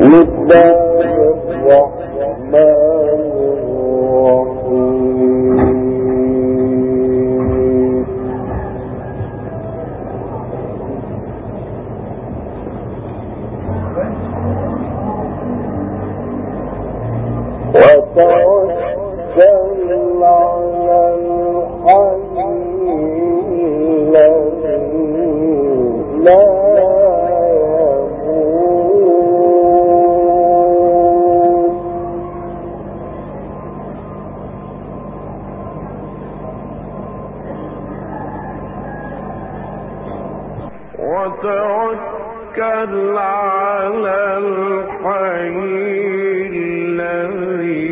مدة وتوكل على الحي الذي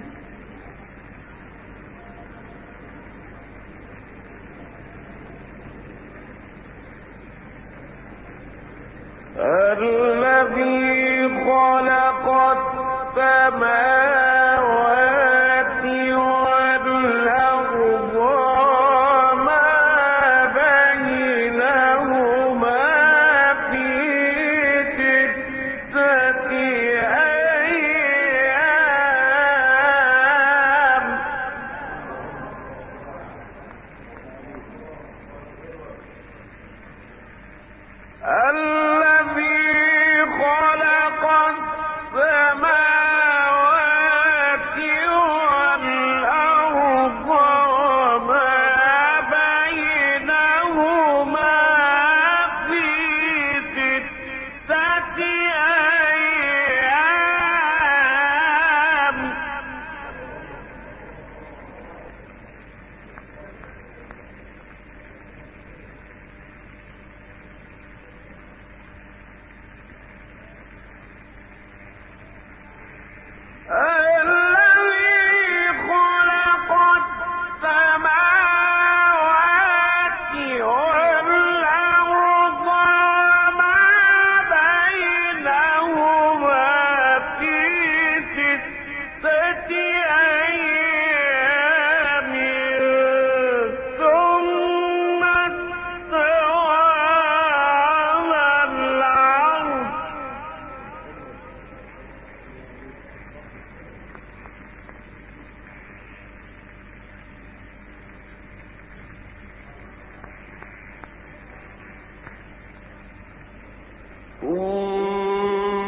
کی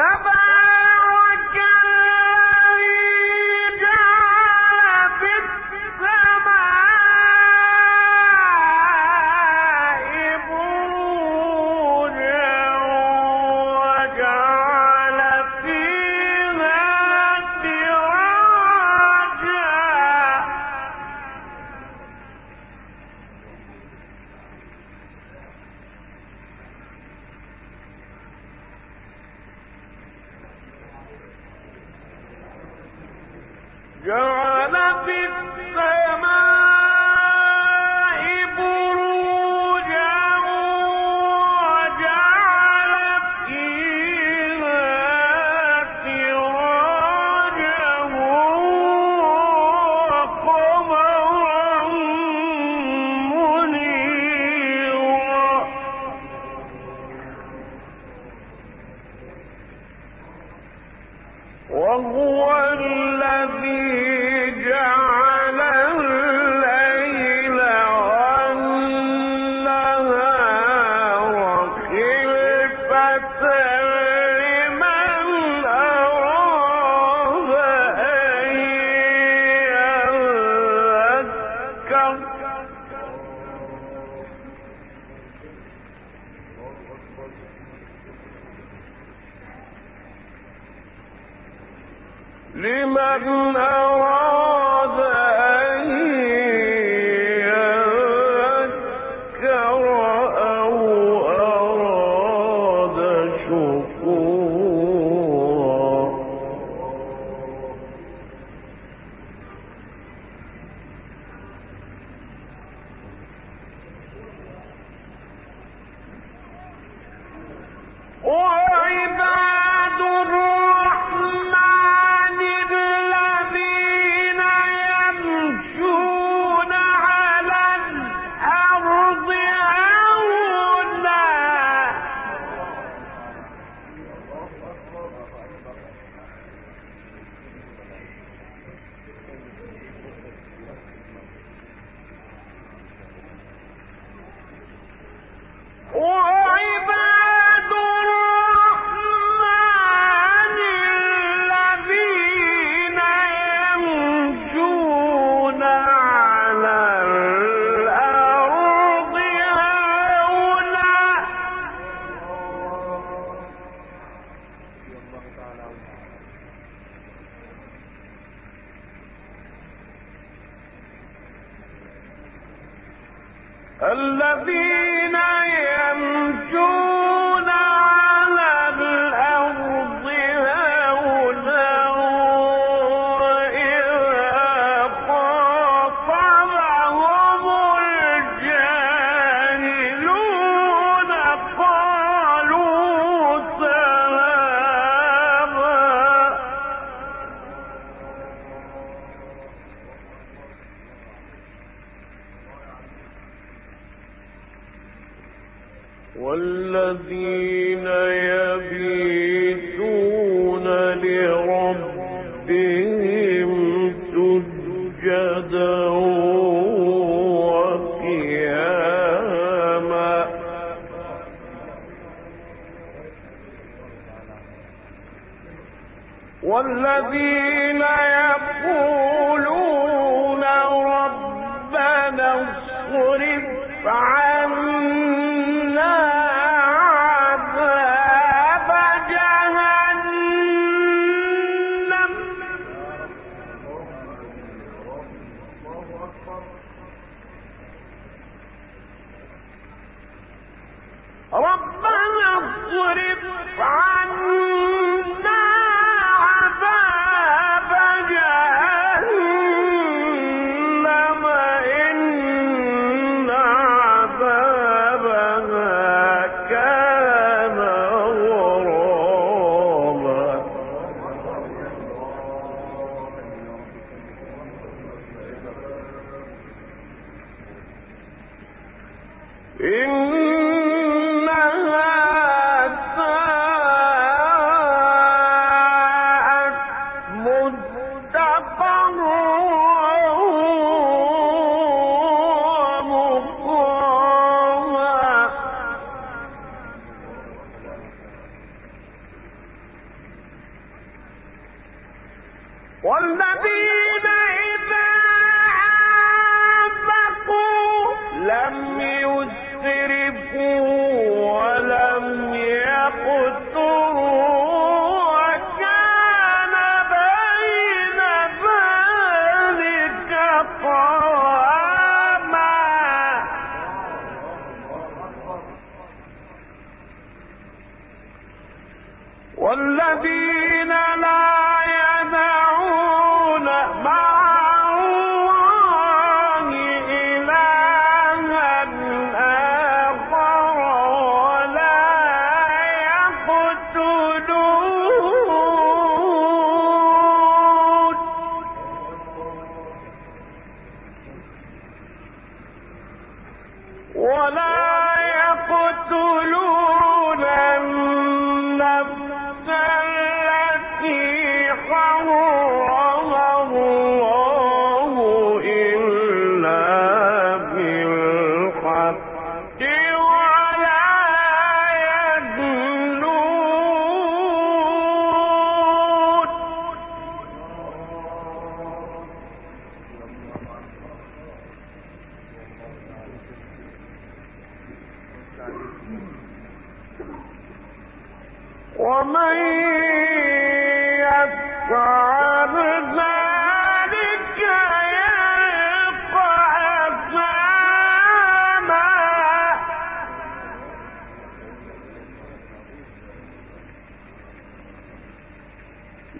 تب جو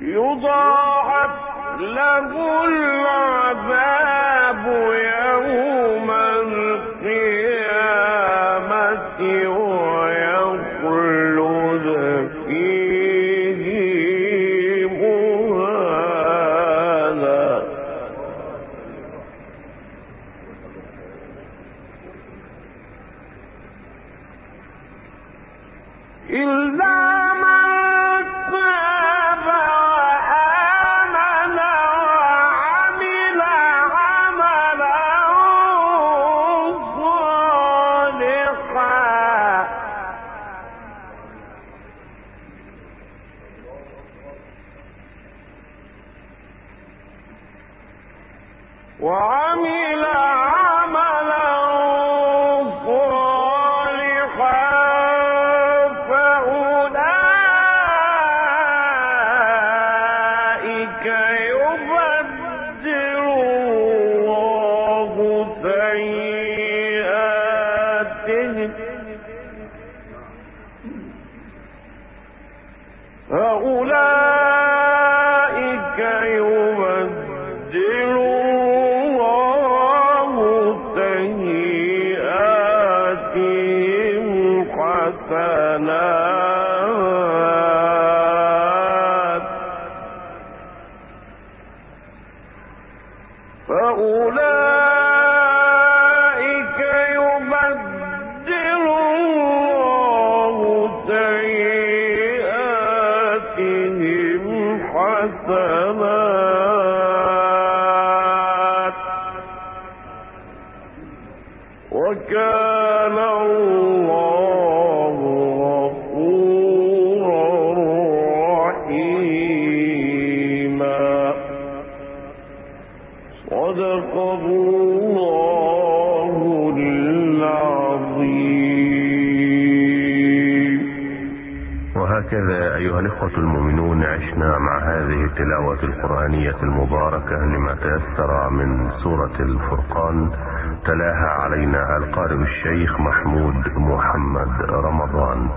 يضاعف له العذاب يوم القيامة ويخلد فيه مهانا. إلا وعمل هكذا أيها الإخوة المؤمنون عشنا مع هذه التلاوة القرآنية المباركة لما تيسر من سورة الفرقان تلاها علينا القارئ الشيخ محمود محمد رمضان.